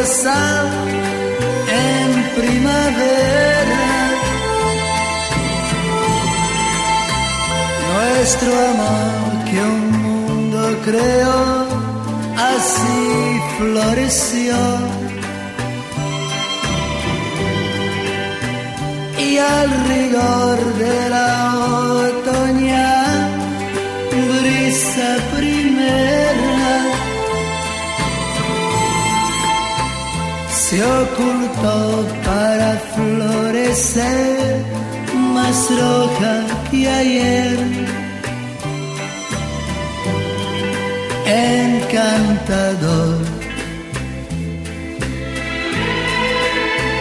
rosal en primavera. Nuestro amor que un mundo creó, así floreció. Y al rigor de la se ocultó para florecer más roja que ayer. Encantador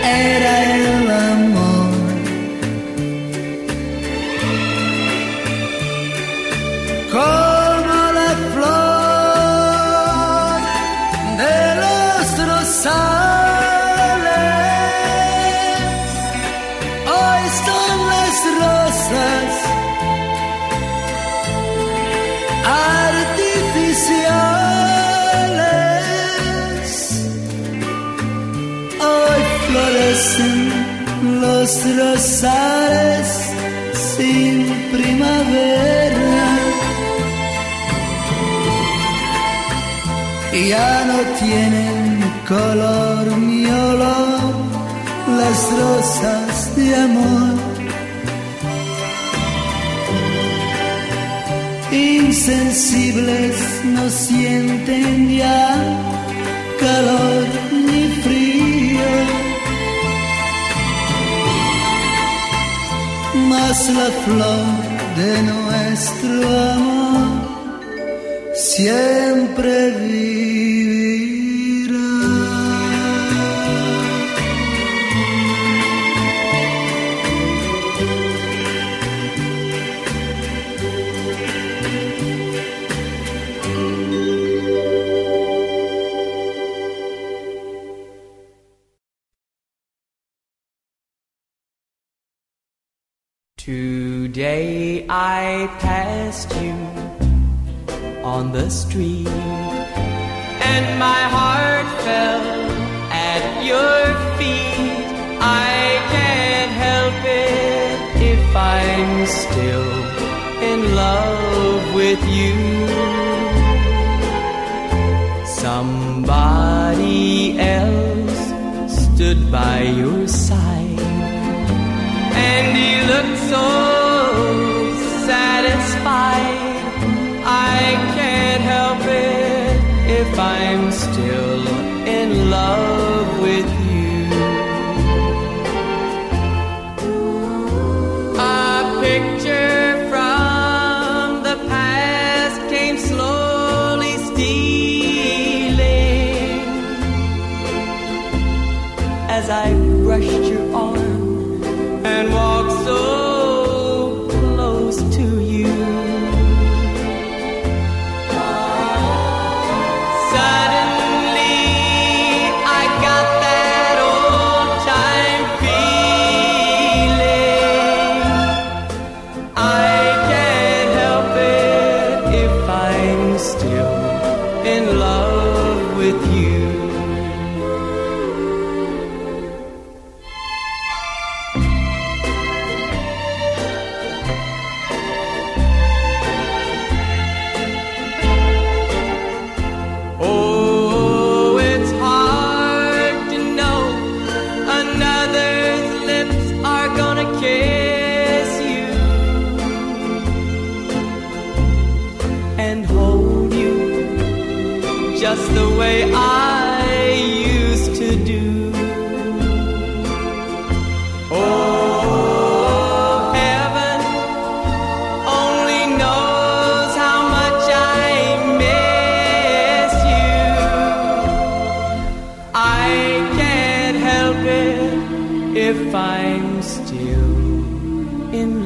era el rosales sin primavera. Ya no tienen color ni olor las rosas de amor. Insensibles no sienten ya calor Mas la flor de nuestro amor siempre vivirá. Today I passed you on the street, and my heart fell at your feet. I can't help it if I'm still in love with you. Somebody else stood by your side and he looked so satisfied. I can't help it if I'm still in love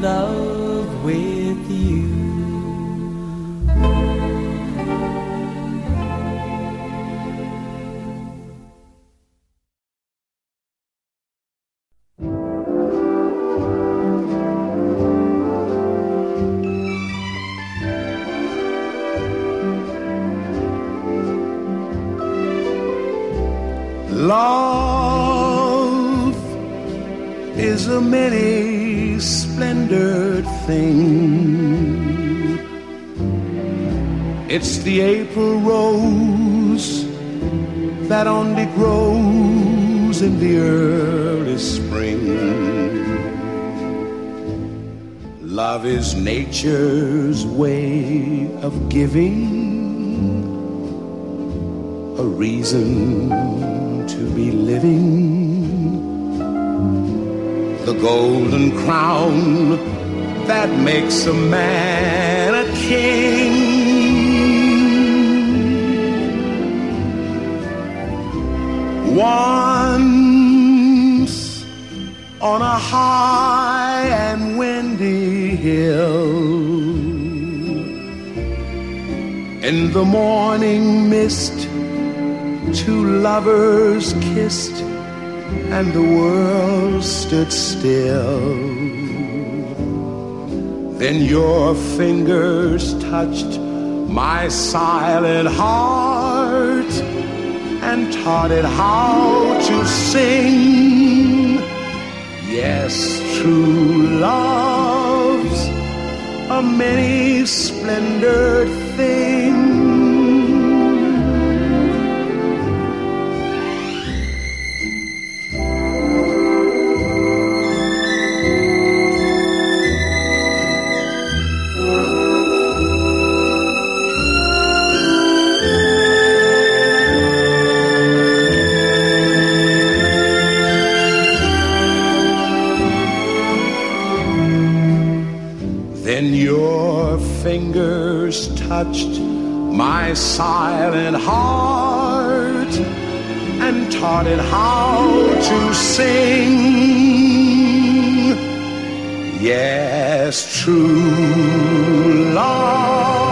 love the April rose that only grows in the early spring. Love is nature's way of giving a reason to be living. The golden crown that makes a man Once on a high and windy hill, in the morning mist, two lovers kissed, and the world stood still. Then your fingers touched my silent heart and taught it how to sing. Yes, true love's a many splendored thing. Then your fingers touched my silent heart and taught it how to sing. Yes, true love's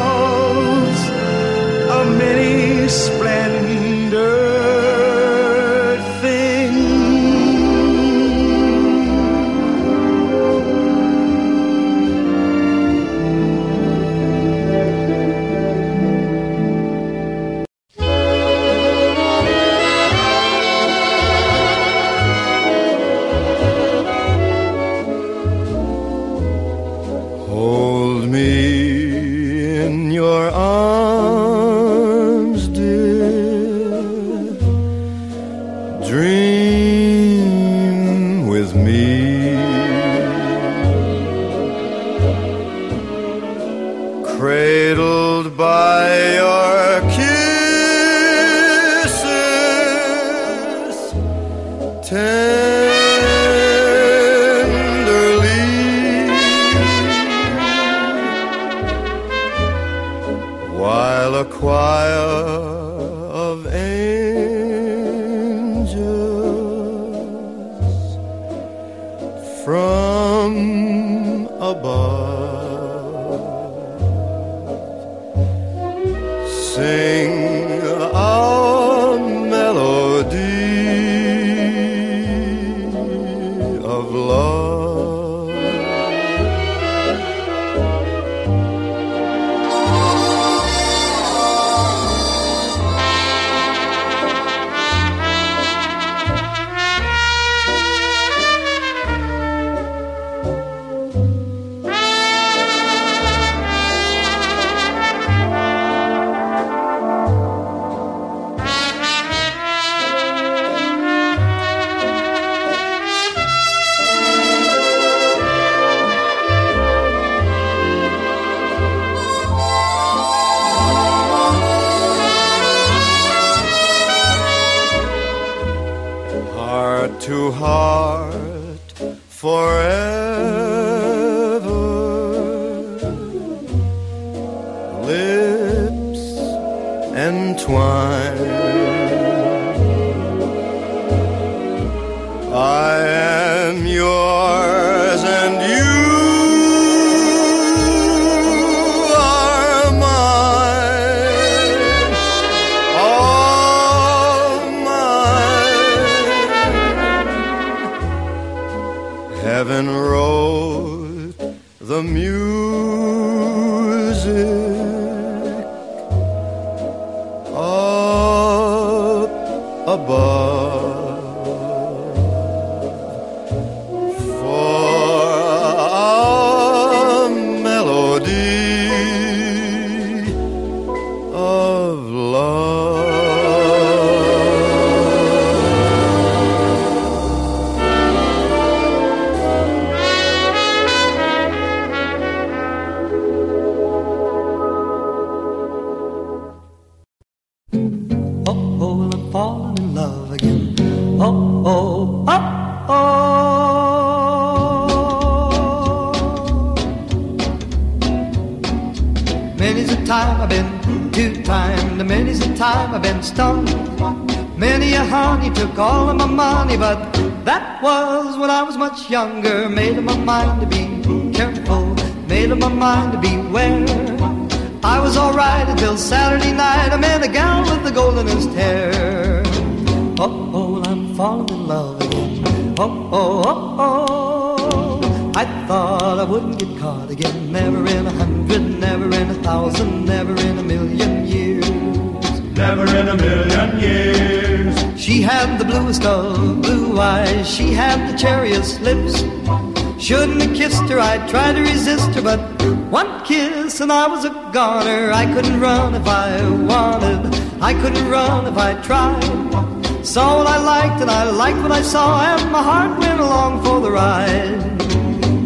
entwined. I am yours I've been stoned. Many a honey took all of my money, but that was when I was much younger. Made up my mind to be careful, made up my mind to beware. I was alright until Saturday night. I met a gal with the goldenest hair. Oh, oh, I'm falling in love again. Oh, oh, oh, oh. I thought I wouldn't get caught again. Never in a hundred, never in a thousand, never in a million. Never in a million years. She had the bluest of blue eyes. She had the cherriest lips. Shouldn't have kissed her. I tried to resist her, but one kiss and I was a goner. I couldn't run if I wanted. I couldn't run if I tried. Saw what I liked and I liked what I saw, and my heart went along for the ride.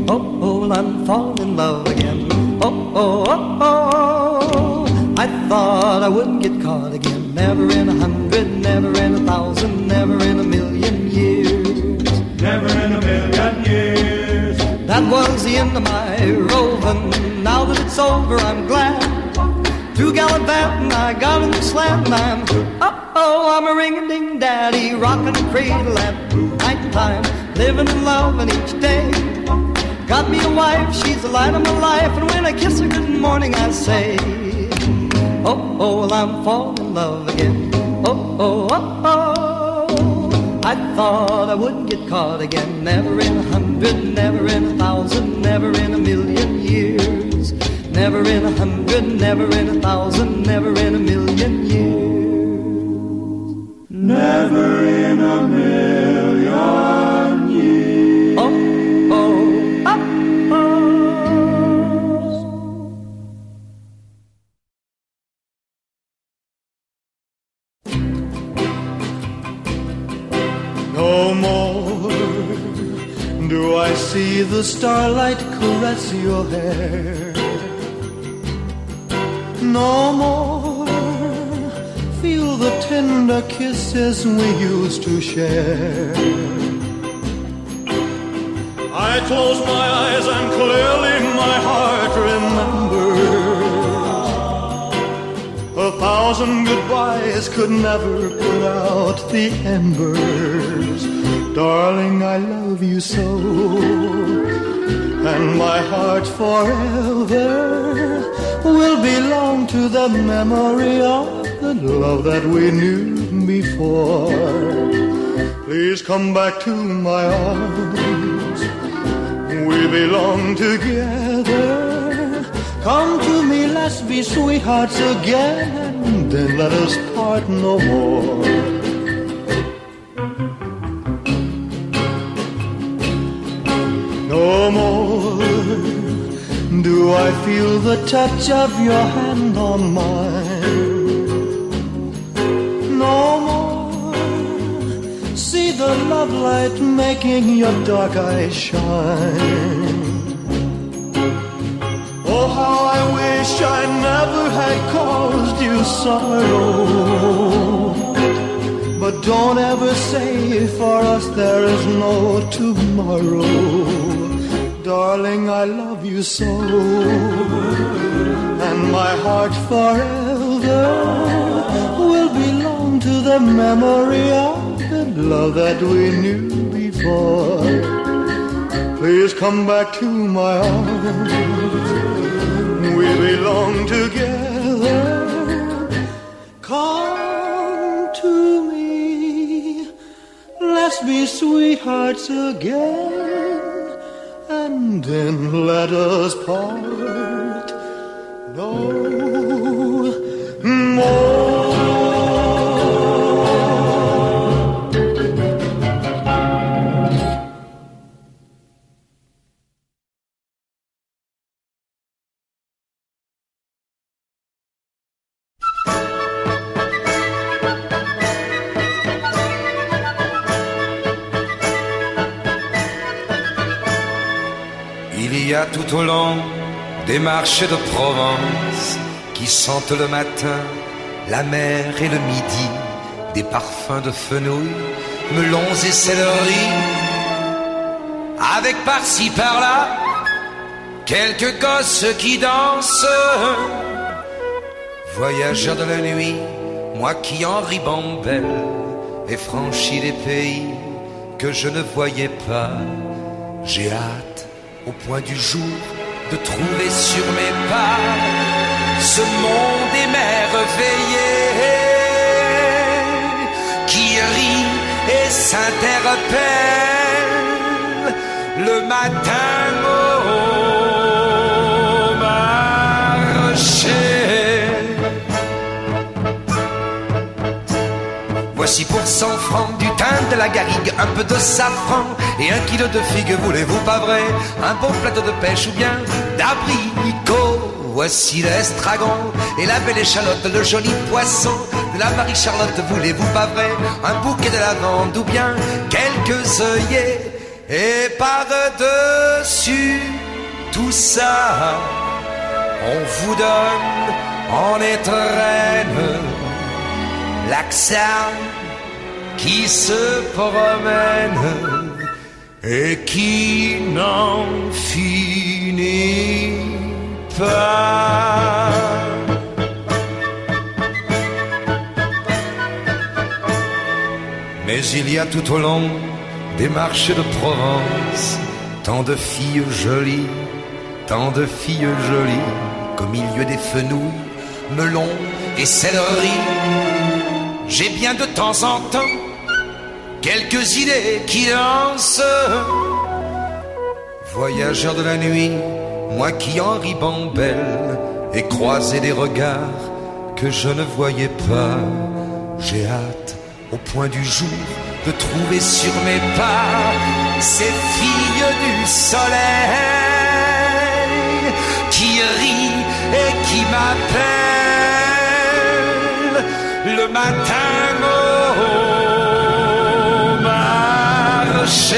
Oh, oh, I'm falling in love again. Oh, oh, oh, oh. oh. I thought I wouldn't get caught again. Never in a hundred, never in a thousand, never in a million years. Never in a million years. That was the end of my roving. Now that it's over, I'm glad. Through gallivanting, I got in the slant, and I'm uh oh, I'm a ring-a-ding daddy, rocking a cradle at nighttime, living and loving each day. Got me a wife, she's the light of my life, and when I kiss her good morning, I say, Oh oh, well, I'm falling in love again. Oh oh oh oh. I thought I wouldn't get caught again. Never in a hundred, never in a thousand, never in a million years. Never in a hundred, never in a thousand, never in a million years. Never in a million the starlight caress your hair. No more feel the tender kisses we used to share. I close my eyes and clearly my heart remembers. A thousand goodbyes could never put out the embers. Darling, I love you so. And my heart forever will belong to the memory of the love that we knew before. Please come back to my arms. We belong together. Come to me, let's be sweethearts again. Then let us part no more. No more do I feel the touch of your hand on mine. No more see the love light making your dark eyes shine. Oh, how I wish I never had caused you sorrow. But don't ever say for us there is no tomorrow. Darling, I love you so. And my heart forever will belong to the memory of the love that we knew before. Please come back to my arms. We belong together. Come to me. Let's be sweethearts again. And then let us part au long des marchés de Provence qui sentent le matin la mer et le midi, des parfums de fenouil melons et céleri, avec par-ci par-là quelques gosses qui dansent. Voyageur de la nuit, moi qui en ribambelle ai franchi les pays que je ne voyais pas, j'ai hâte au point du jour de trouver sur mes pas ce monde émerveillé qui rit et s'interpelle le matin Voici pour 100 francs du thym, de la garrigue, un peu de safran et un kilo de figues, voulez-vous pas vrai? Un bon plateau de pêche ou bien d'abricot? Voici l'estragon et la belle échalote, le joli poisson de la Marie-Charlotte, voulez-vous pas vrai? Un bouquet de lavande ou bien quelques œillets et par-dessus tout ça, on vous donne en étrenne l'accent qui se promène et qui n'en finit pas. Mais il y a tout au long des marchés de Provence tant de filles jolies, tant de filles jolies, qu'au milieu des fenouilles, melons et céleri, j'ai bien de temps en temps quelques idées qui lancent. Voyageur de la nuit, moi qui en ribambelle et croisé des regards que je ne voyais pas, j'ai hâte au point du jour de trouver sur mes pas ces filles du soleil qui rient et qui m'appellent le matin au marché.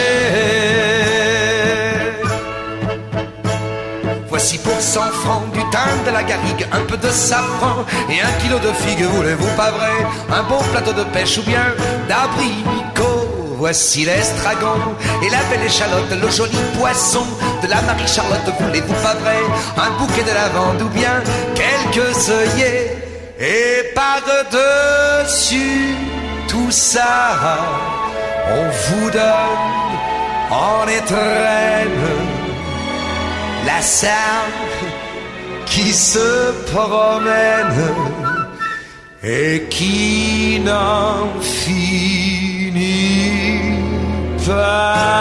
Voici pour 100 francs du thym, de la garrigue, un peu de safran et un kilo de figues, voulez-vous pas vrai? Un bon plateau de pêche ou bien d'abricot? Voici l'estragon et la belle échalote, le joli poisson de la Marie-Charlotte, voulez-vous pas vrai? Un bouquet de lavande ou bien quelques œillets et par-dessus tout ça, on vous donne en étrenne la salle qui se promène et qui n'en finit pas.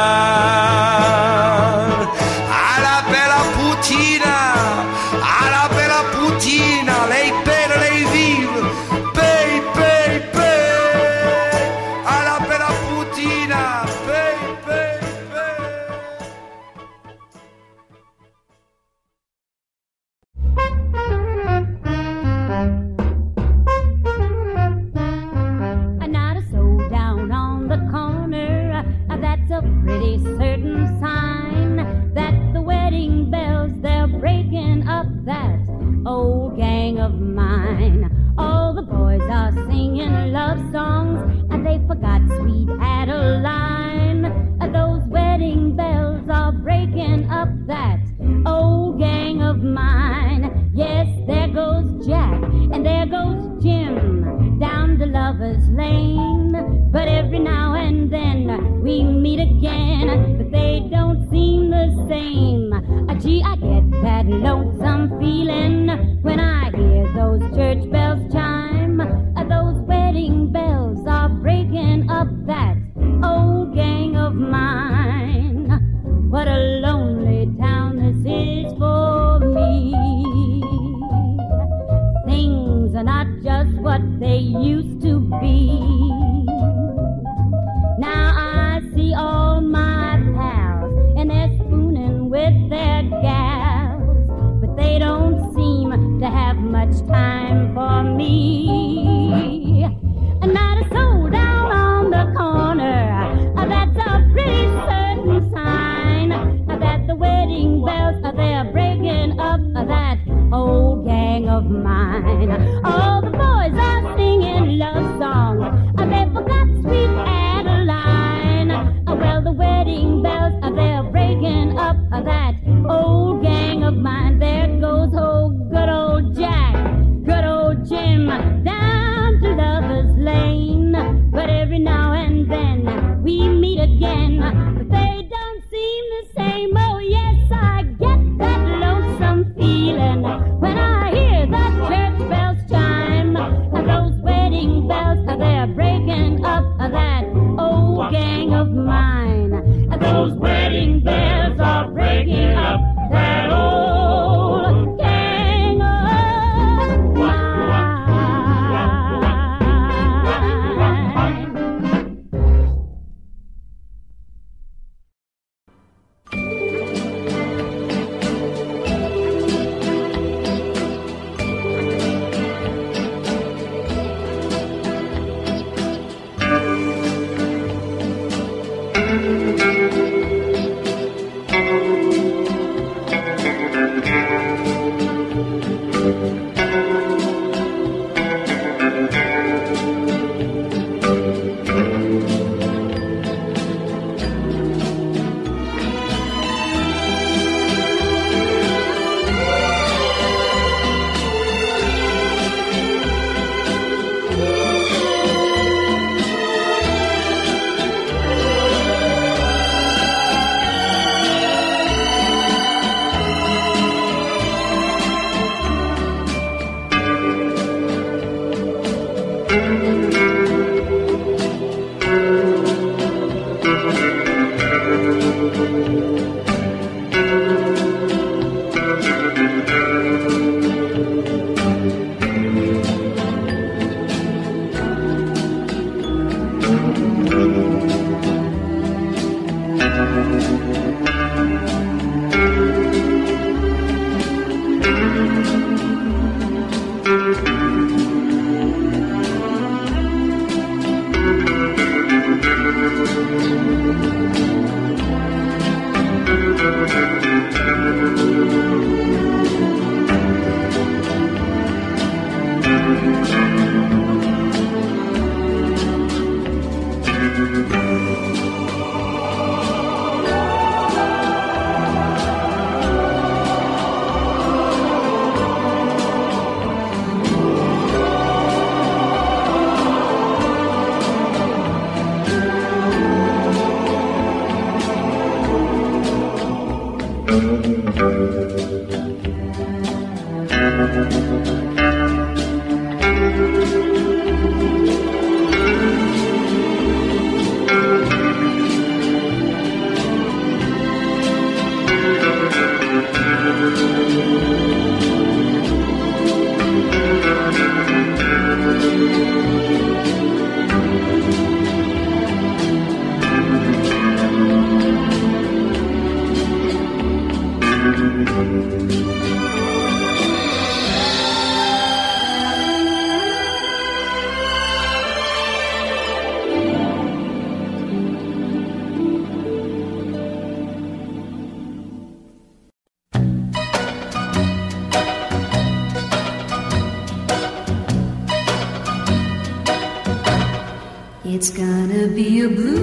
It's gonna be a blue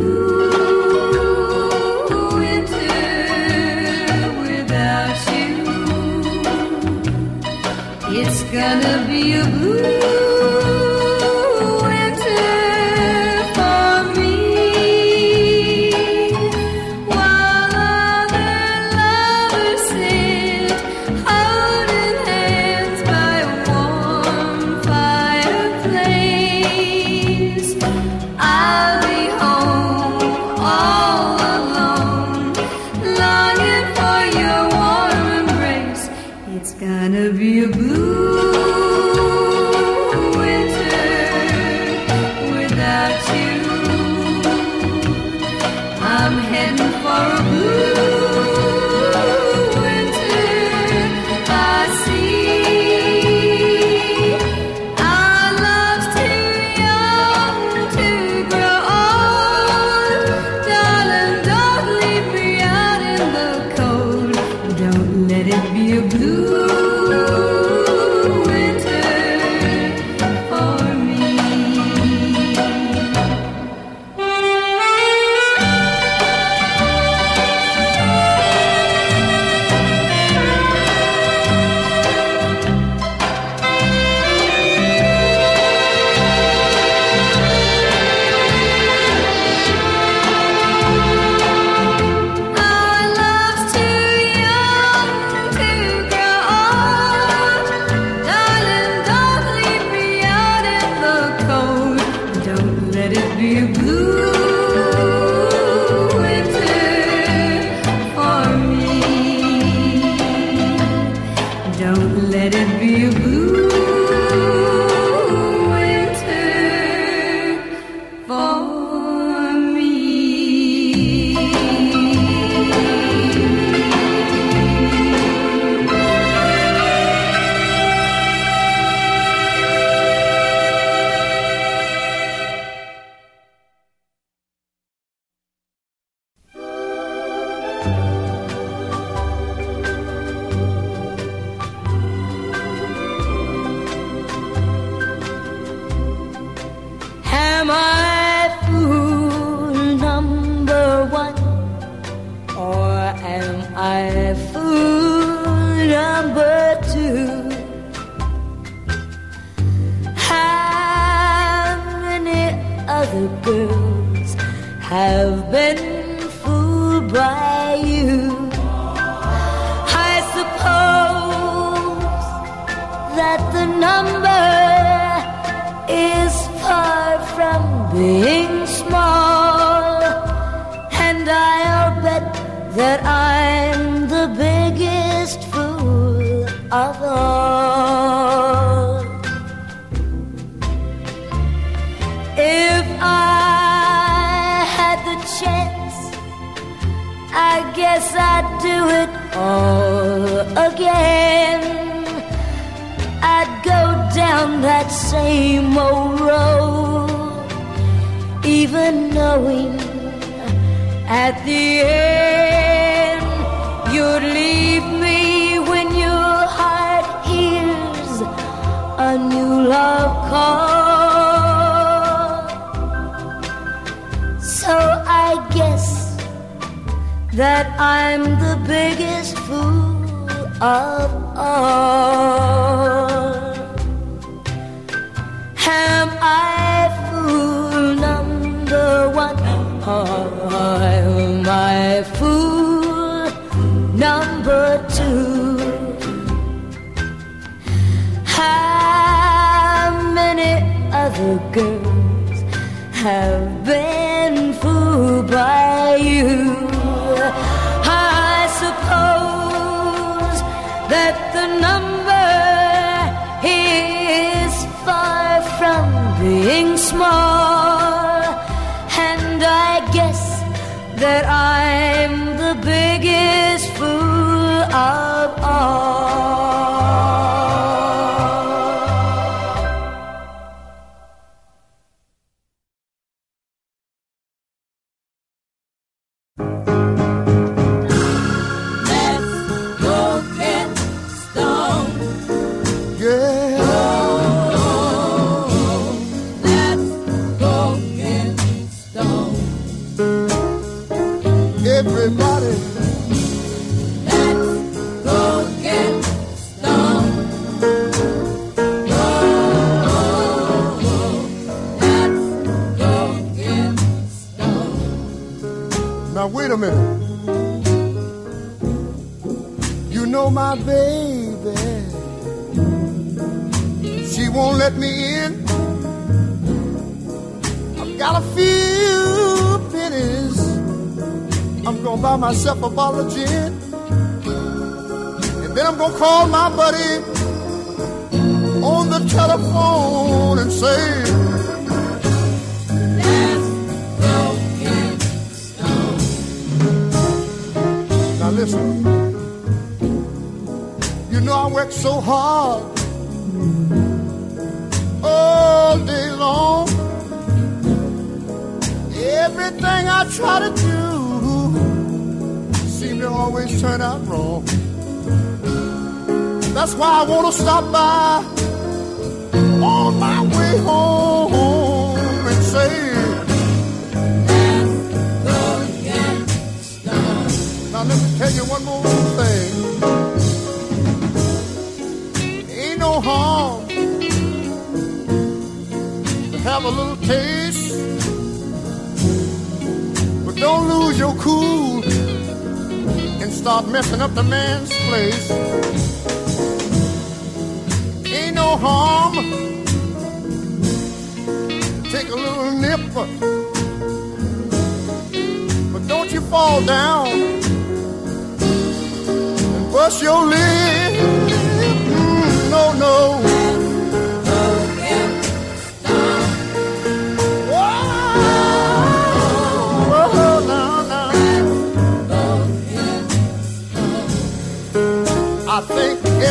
that I'm the biggest fool of all.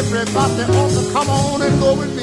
Everybody ought to come on and go with me.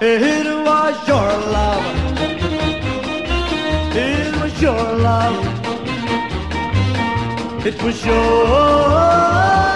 It was your love. It was your love. It was your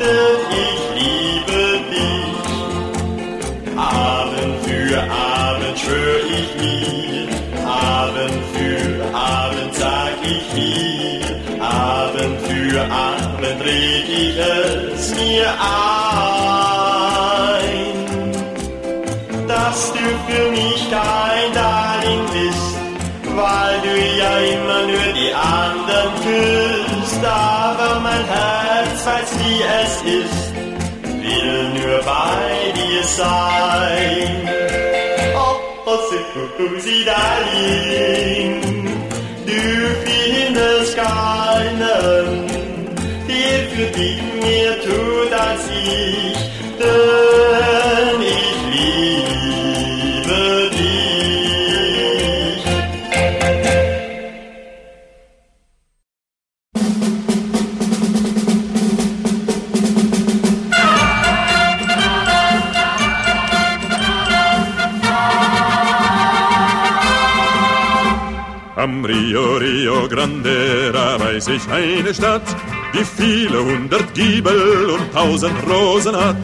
Geliebte, ich liebe dich. Abend für Abend schwör ich mir, Abend für Abend sag ich dir, Abend für Abend red ich es mir ab. allseits, wie es ist, will nur bei dir sein. Oh, oh, sie darling, du findest keinen, der für dich mehr tut als ich. Der Rio, Rio Grande, da weiß ich eine Stadt, die viele hundert Giebel und tausend Rosen hat.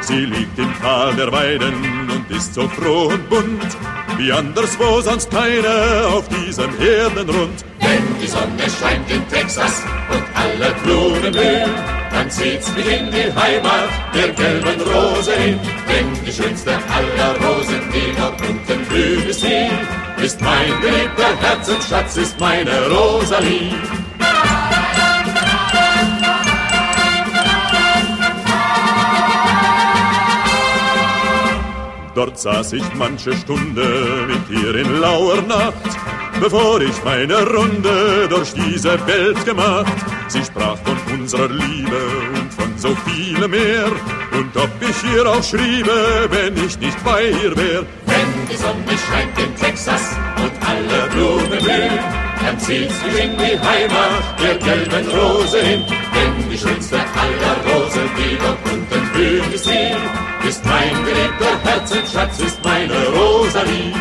Sie liegt im Tal der Weiden und ist so froh und bunt, wie anderswo sonst keine auf diesem Erdenrund. Wenn die Sonne scheint in Texas und alle Blumen blühen, dann zieht's mich in die Heimat der gelben Rose hin. Denn die schönste aller Rosen, die dort unten blühen, ist sie. Ist mein geliebter Herzensschatz, ist meine Rosalie. Dort saß ich manche Stunde mit ihr in lauer Nacht, bevor ich meine Runde durch diese Welt gemacht. Sie sprach von unserer Liebe und von so vielem mehr, und ob ich ihr auch schriebe, wenn ich nicht bei ihr wär. Wenn die Sonne scheint in Texas und alle Blumen blühen, dann zieht's mich in die Heimat der gelben Rose hin. Denn die schönste aller Rosen, die dort unten blühen, ist sie. Ist mein geliebter Herzensschatz, ist meine Rosalie.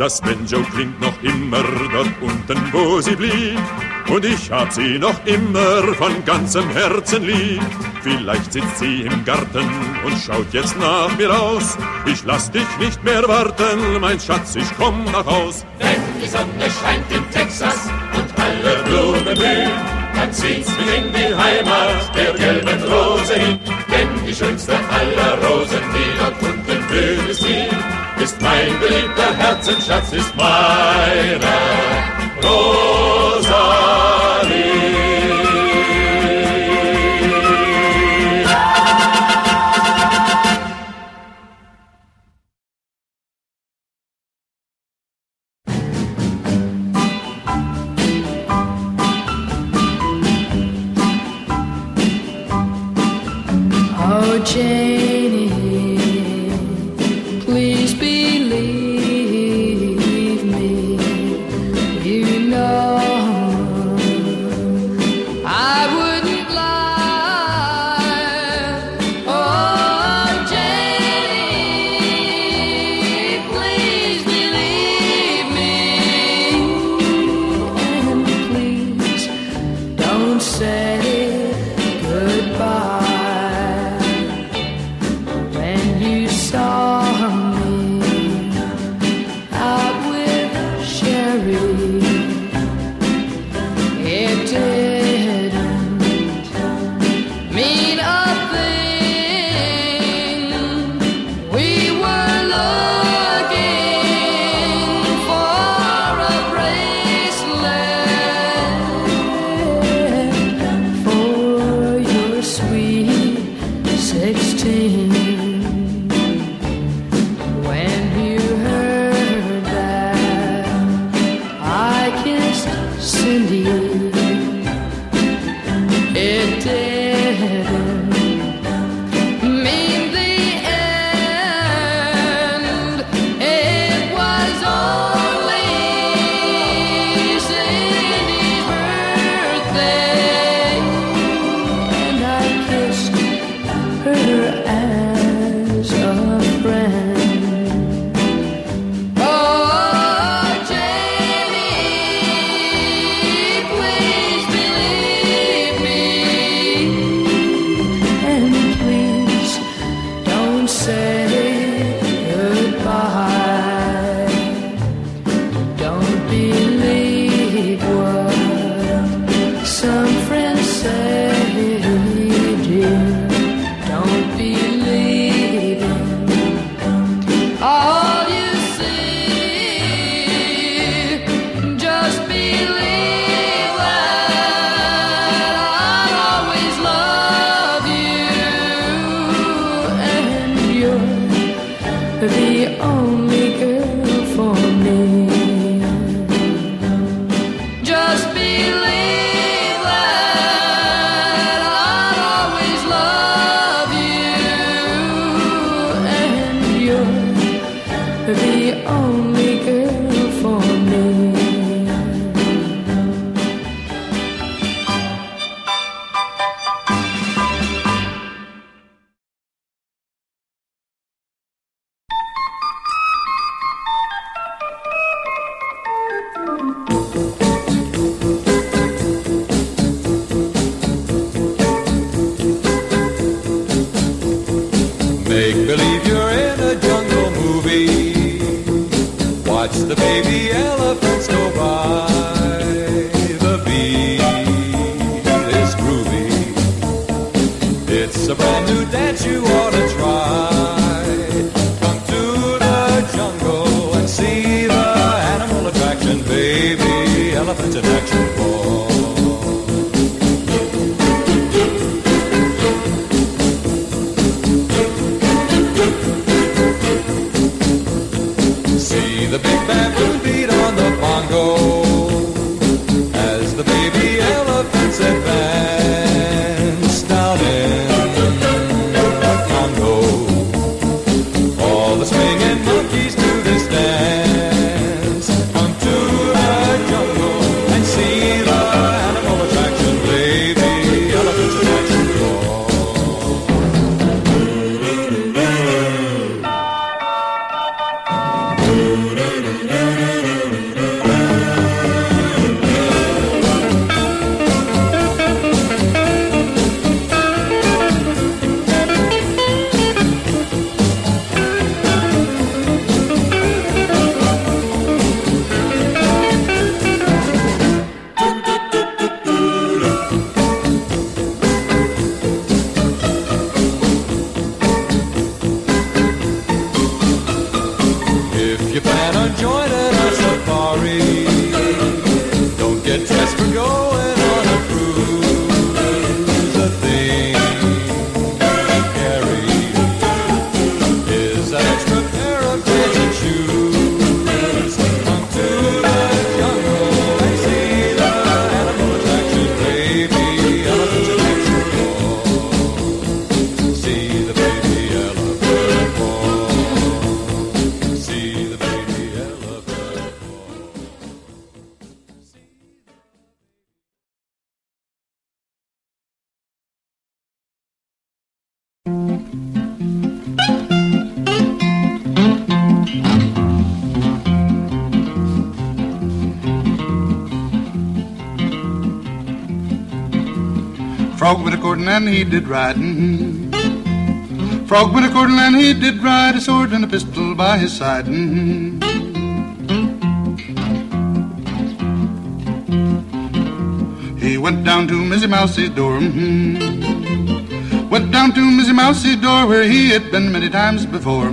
Das Banjo klingt noch immer dort unten, wo sie blieb. Und ich hab sie noch immer von ganzem Herzen lieb. Vielleicht sitzt sie im Garten und schaut jetzt nach mir aus. Ich lass dich nicht mehr warten, mein Schatz, ich komm nach Haus. Wenn die Sonne scheint in Texas und alle Blumen blühen, dann zieht's mich in die Heimat der gelben Rose hin. Denn die schönste aller Rosen, die dort unten blühen, ist sie. Ist mein beliebter Herzensschatz, ist meine Rosalie. And he did riding. Frog went a courting and he did ride a sword and a pistol by his side. He went down to Missy Mousie's door. Went down to Missy Mousie's door where he had been many times before.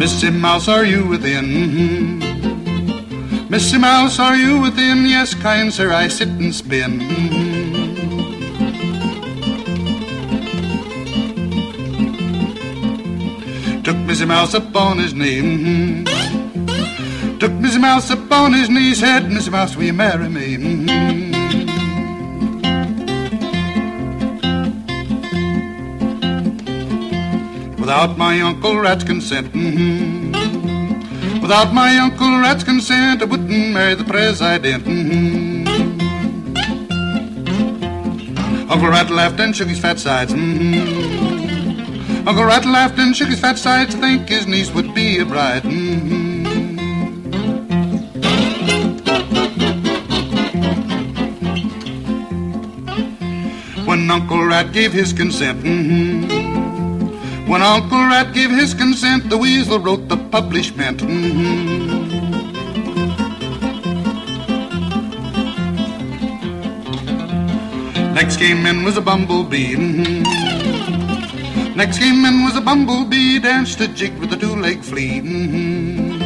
Missy Mouse, are you within? Missy Mouse, are you within? Yes, kind sir, I sit and spin. Took Missy Mouse up on his knee. Took Missy Mouse up on his knee, said, Missy Mouse, will you marry me? Without my Uncle Rat's consent. Without my Uncle Rat's consent, I marry the President. Mm-hmm. Uncle Rat laughed and shook his fat sides. Mm-hmm. Uncle Rat laughed and shook his fat sides think his niece would be a bride. Mm-hmm. When Uncle Rat gave his consent, when Uncle Rat gave his consent, the weasel wrote the publishment. Next came in was a bumblebee. Mm-hmm. Next came in was a bumblebee, danced a jig with a two-leg flea. Mm-hmm.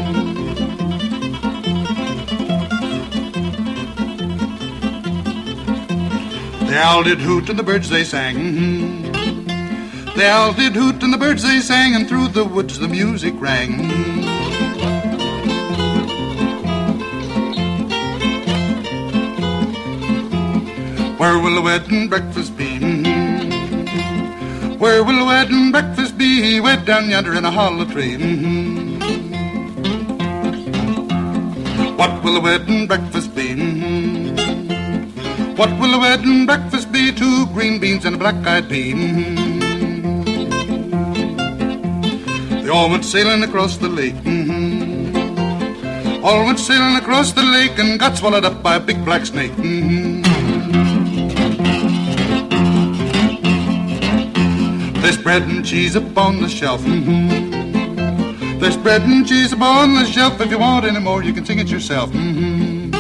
The owl did hoot and the birds they sang. Mm-hmm. The owl did hoot and the birds they sang, and through the woods the music rang. Where will the wedding breakfast be? Where will the wedding breakfast be? Way down yonder in a hollow tree. What will the wedding breakfast be? What will the wedding breakfast be? Two green beans and a black-eyed pea. They all went sailing across the lake. All went sailing across the lake and got swallowed up by a big black snake. There's bread and cheese upon the shelf. Mm-hmm. There's bread and cheese upon the shelf. If you want any more, you can sing it yourself. Mm-hmm.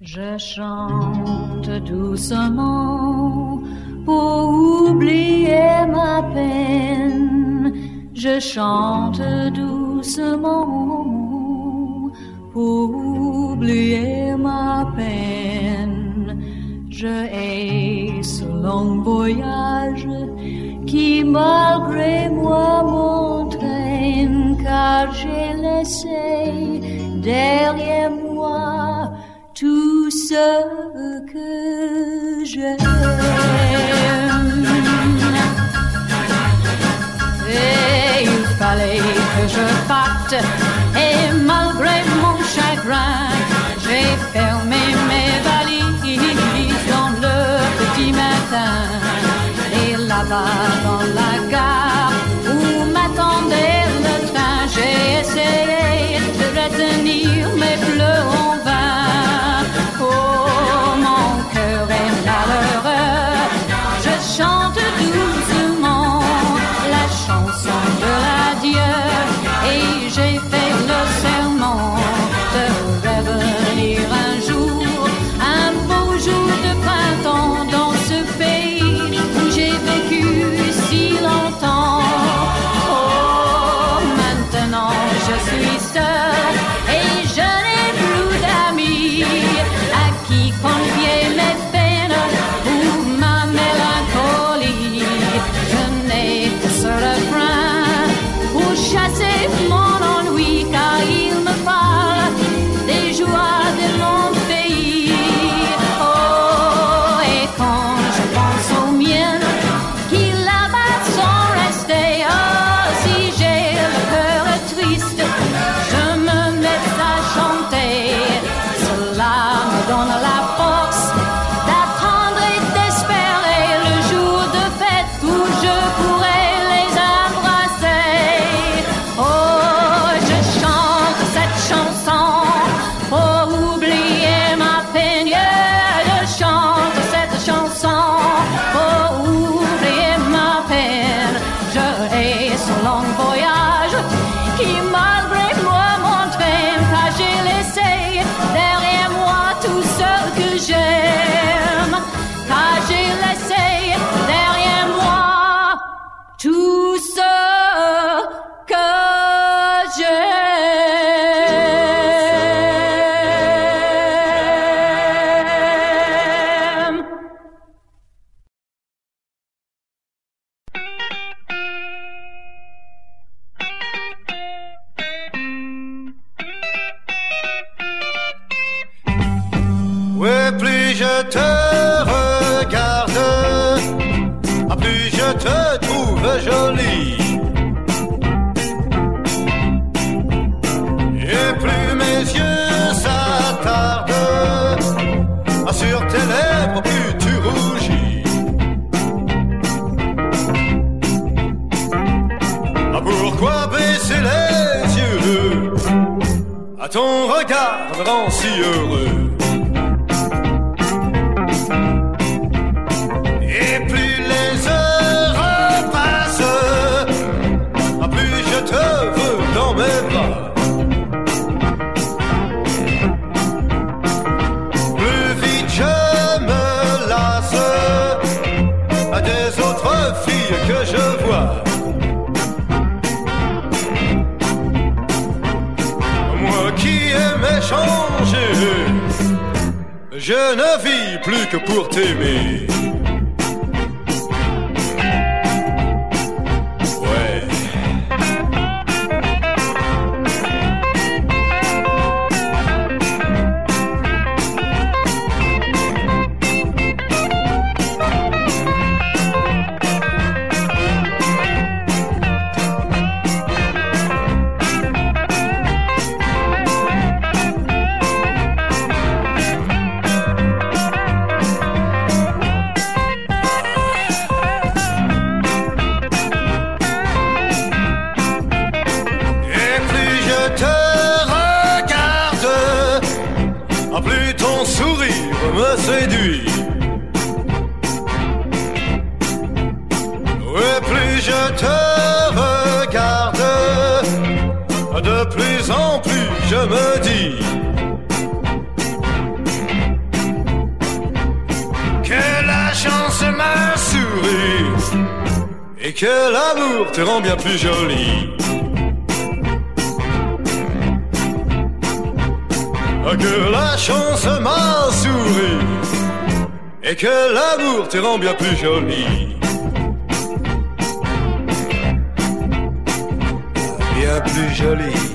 Je chante doucement pour oublier ma peine. je chante doucement pour oublier ma peine. Je hais ce long voyage qui malgré moi m'entraîne car j'ai laissé derrière moi tout ce que je forgot et que l'amour te rend bien plus jolie. Que la chance m'a souri et que l'amour te rend bien plus jolie. Bien plus jolie.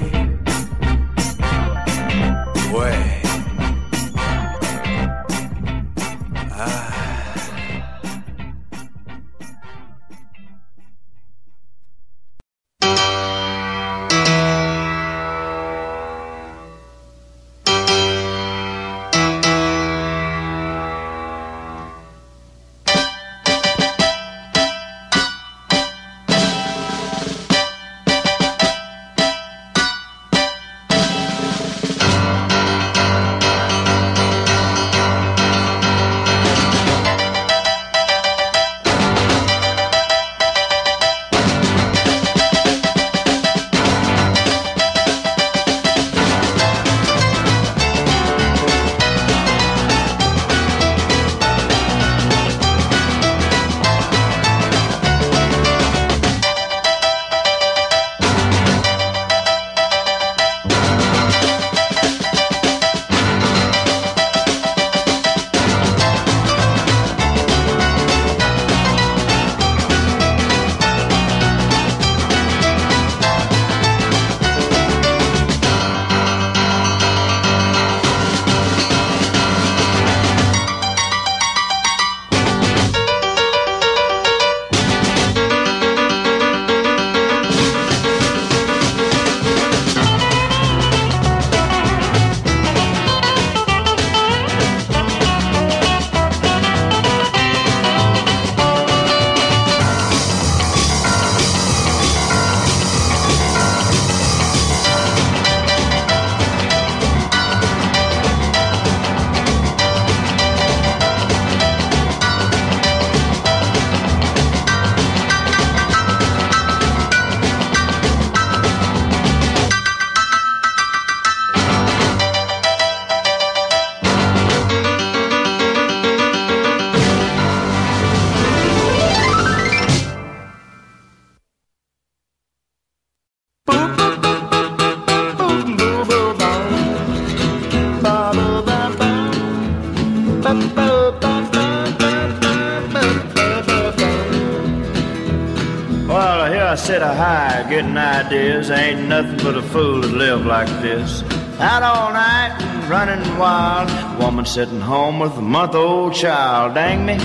But a fool to live like this. Out all night and running wild. Woman sitting home with a month old child. Dang me,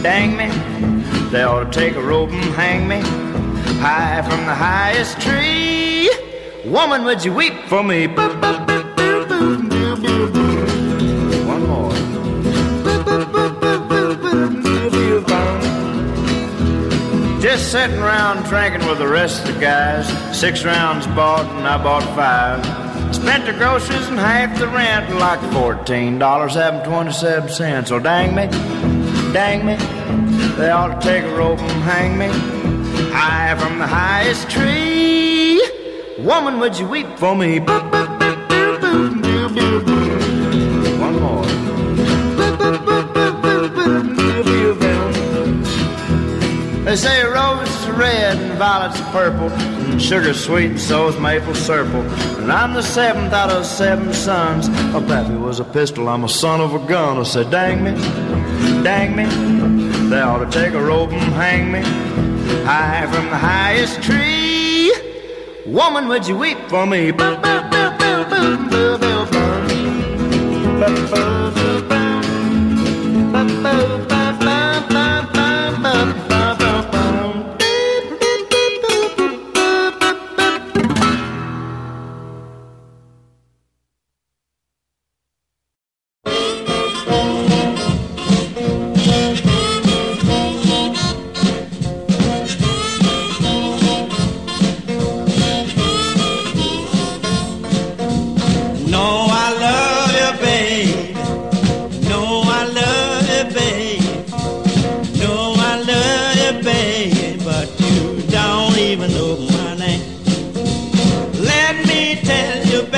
dang me. They ought to take a rope and hang me high from the highest tree. Woman, would you weep for me? Boop, boop, Just sitting around drinking with the rest of the guys. Six rounds bought and I bought five. Spent the groceries and half the rent, like fourteen dollars having twenty-seven cents. Oh dang me, dang me, they ought to take a rope and hang me high from the highest tree. Woman, would you weep for me? They say roses are red and violets are purple, and sugar's sweet and so's maple syrup. And I'm the seventh out of seven sons. Oh, pappy was a pistol, I'm a son of a gun. I said, dang me, dang me, they ought to take a rope and hang me high from the highest tree. Woman, would you weep for me?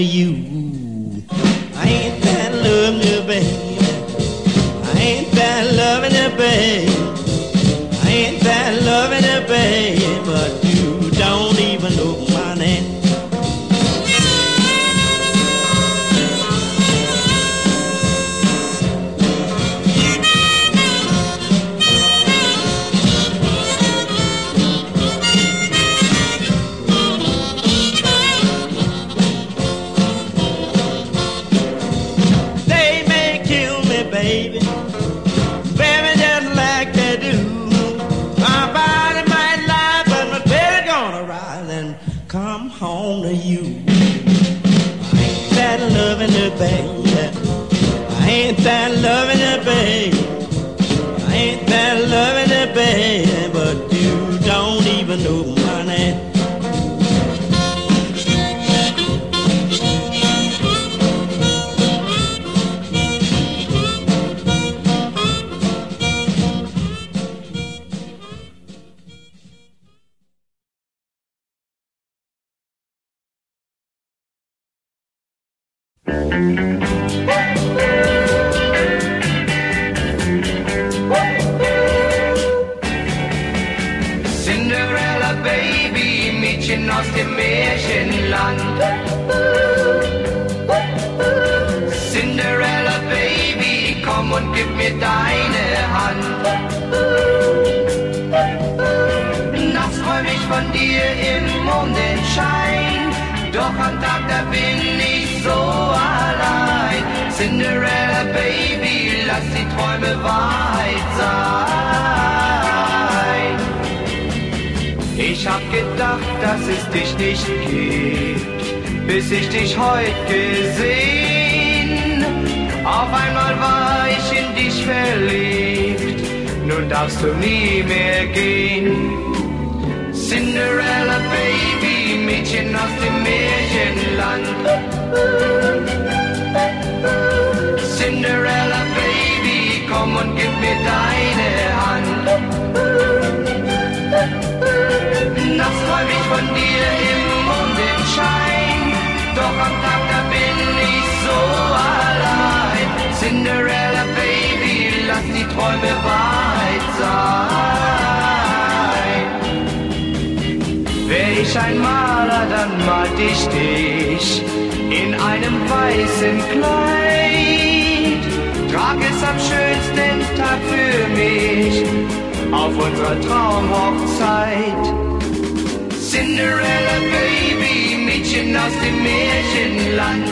you. I ain't that loving you, baby. I ain't that loving you, baby. I ain't that loving you, baby. Träume Wahrheit sein. Ich hab gedacht, dass es dich nicht gibt, bis ich dich heut gesehen. Auf einmal war ich in dich verliebt, nun darfst du nie mehr gehen. Cinderella Baby, Mädchen aus dem Märchenland. Cinderella Baby, komm und gib mir deine Hand. Nachts träum ich von dir im Mondenschein, doch am Tag da bin ich so allein. Cinderella Baby, lass die Träume Wahrheit sein. Wär ich ein Maler, dann malt ich dich in einem weißen Kleid. Trag es am schönsten Tag für mich auf unserer Traumhochzeit. Cinderella Baby, Mädchen aus dem Märchenland.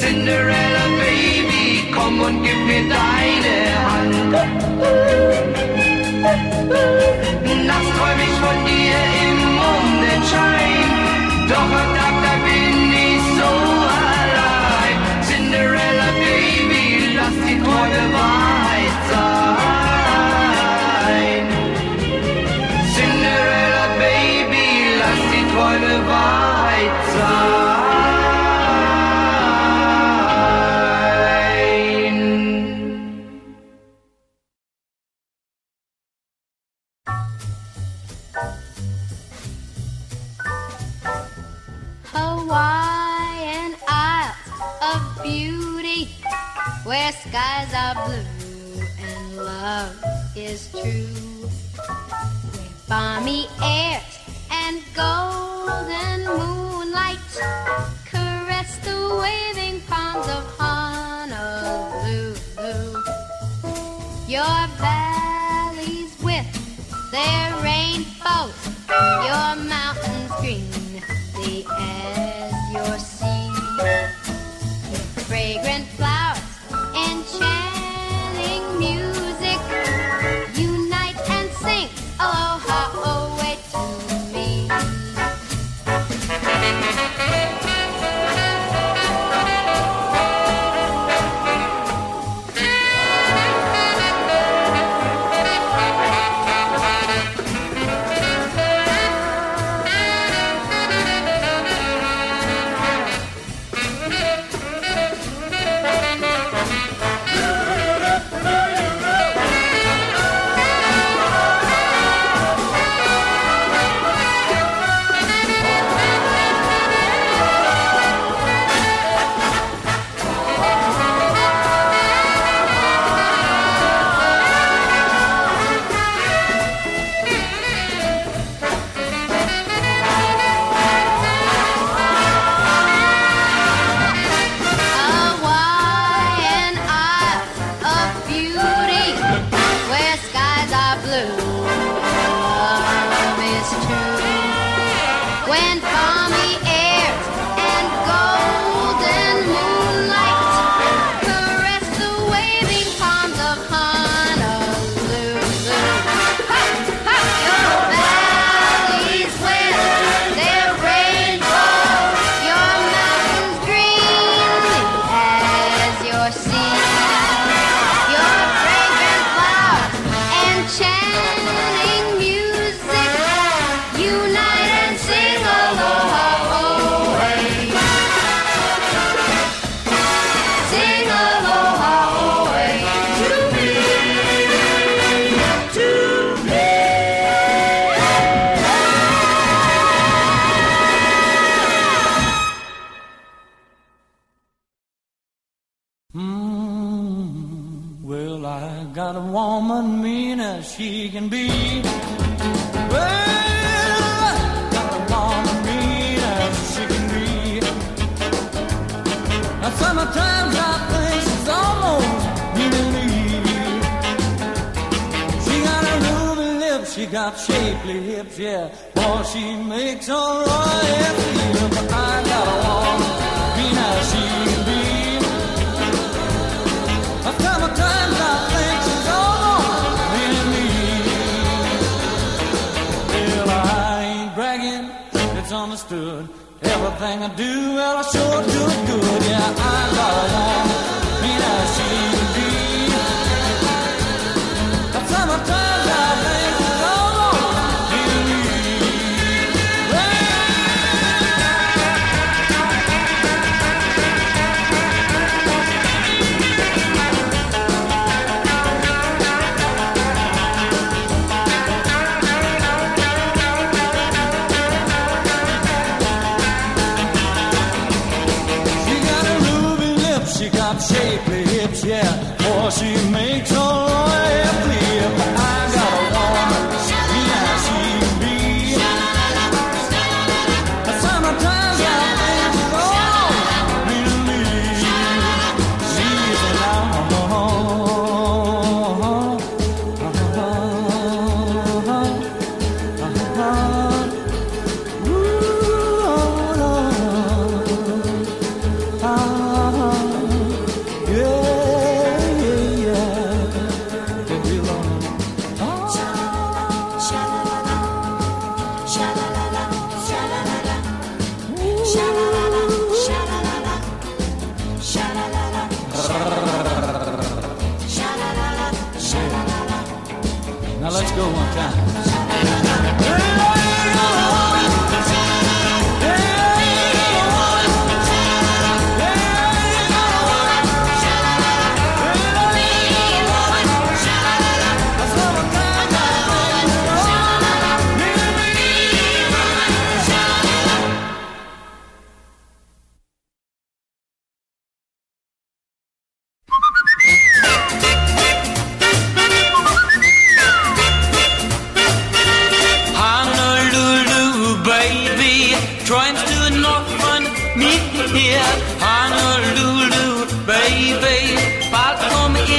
Cinderella Baby, komm und gib mir deine Hand. Nachts träum ich von dir im Mondenschein, doch is true. Where balmy airs and golden she got shapely hips, yeah. Boy, she makes a royal feel. But I got a woman mean as she can be. A couple times I think she's almost meaning me. Well, I ain't bragging, it's understood. Everything I do, well, I sure do it good. Yeah, I got a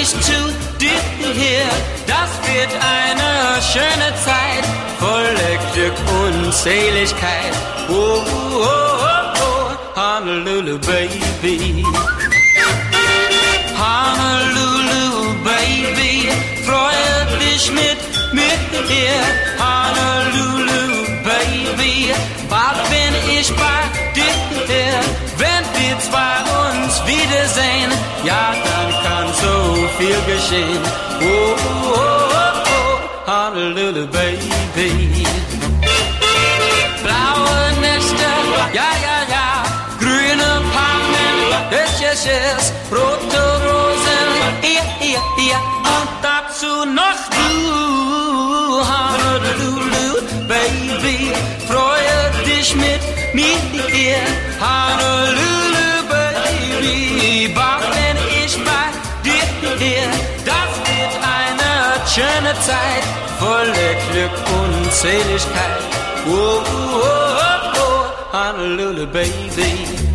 ich zu dir. Das wird eine schöne Zeit, voller Glück und Seligkeit. Oh, oh, oh, oh, Honolulu, baby. Honolulu, baby, freue dich mit mir. Honolulu, baby, bald bin ich bei dir. Wenn wir zwei uns wiedersehen, ja, dann kann so viel geschehen. Oh, oh, oh, oh, Honolulu, baby. Blaue Nächte, ja, ja, ja, grüne Palmen, yes, yes, yes, rote Rosen, ja, ja, ja, und dazu noch du, Honolulu, Baby, freue dich mit mir, Honolulu, Baby, bald bin ich bei dir, das wird eine schöne Zeit, voller Glück und Seligkeit. Oh, oh, oh, oh, Honolulu, baby.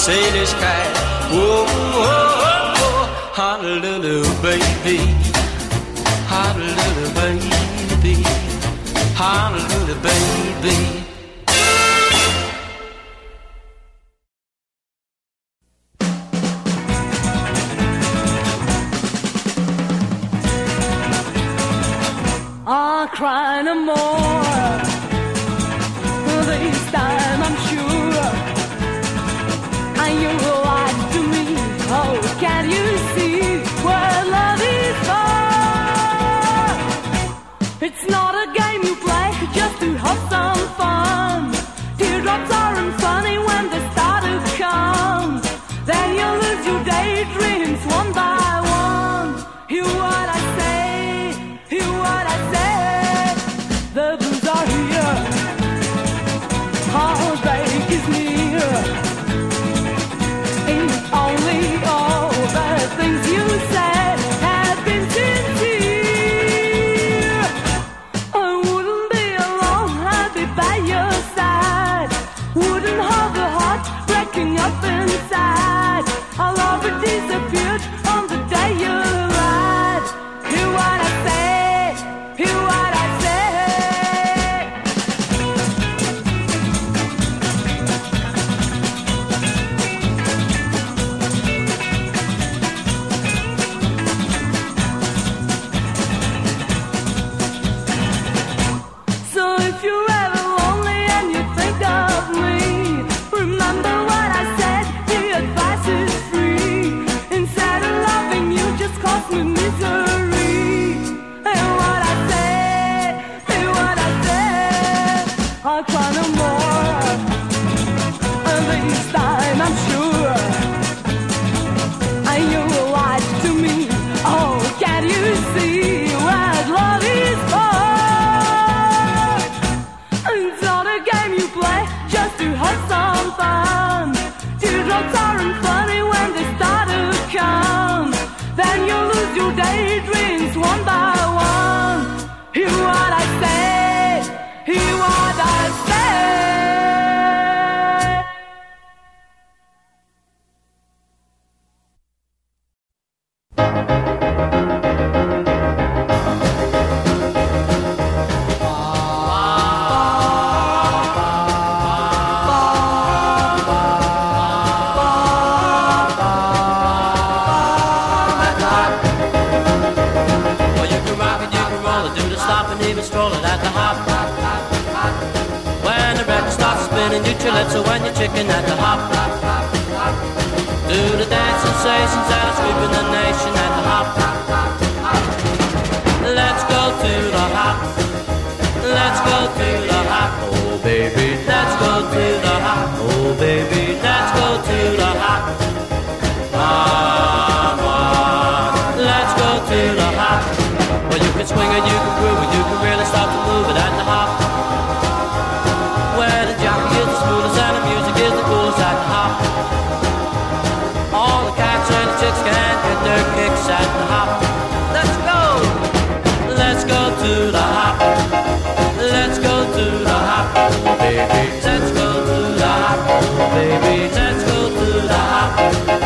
Seligkeit. Whoa, whoa, oh, whoa. Honolulu, baby. Honolulu, baby. Honolulu, baby. I'll cry no more. This time I'm sure. It's not a game you play just to have some fun. Teardrops are in baby, strolling at the hop. When the record starts spinning, do your lips or when you're chicken at the hop. Do the dance sensations that are sweeping the nation at the hop. Let's go to the hop. Let's go to the hop. Oh, baby, let's go to the hop. Oh, baby, let's go to the hop. Mama, let's go to the hop. Well, you can swing and you can groove. hop. Let's go. Let's go to the hop. Let's go to the hop, baby. Let's go to the hop, baby. Let's go to the hop.